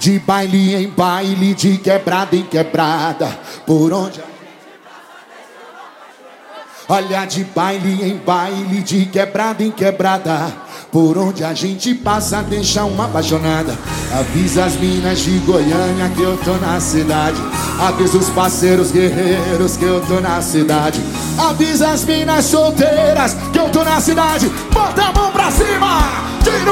De baile em baile, de quebrada em quebrada, por onde Olha de baile em baile, de quebrada em quebrada. Por onde a gente passa, deixa uma apaixonada. Avisa as minas de Goiânia que eu tô na cidade. Avisa os parceiros guerreiros que eu tô na cidade. Avisa as minas solteiras que eu tô na cidade. Bota a mão pra cima, tira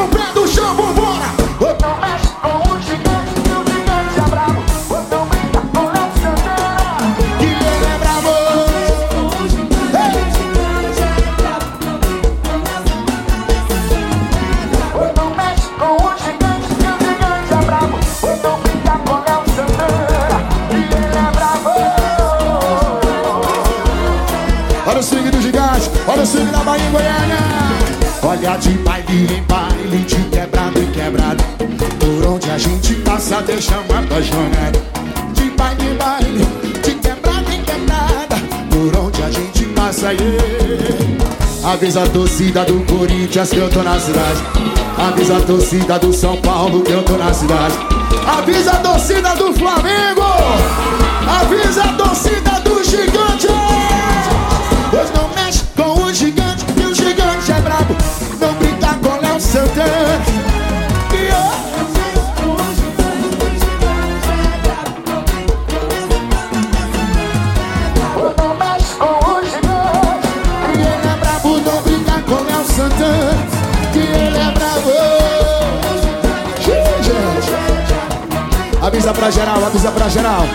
Olha o swing do gigante, olha o swing da Bahia em Goiânia. Olha de baile em baile, de quebrado em quebrado. Por onde a gente passa, deixa uma apaixonada. De baile em baile, de quebrada em quebrada. Por onde a gente passa, yeah. Avisa a torcida do Corinthians que eu tô na cidade. Avisa a torcida do São Paulo que eu tô na cidade. Avisa a torcida do Flamengo. Santana. Que ele é. Gigante. Avisa pra geral, avisa pra geral.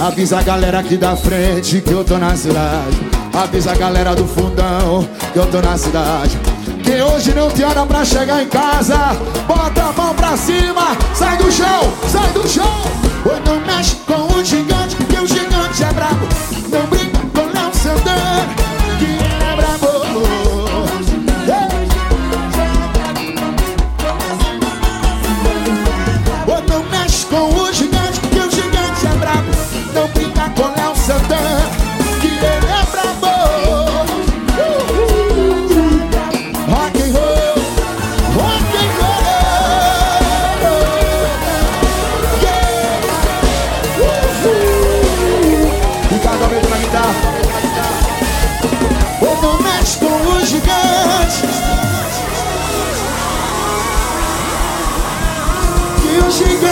Avisa a galera aqui da frente que eu tô na cidade. Avisa a galera do fundão que eu tô na cidade. Que hoje não tem hora pra chegar em casa. Bota a mão pra cima, sai do she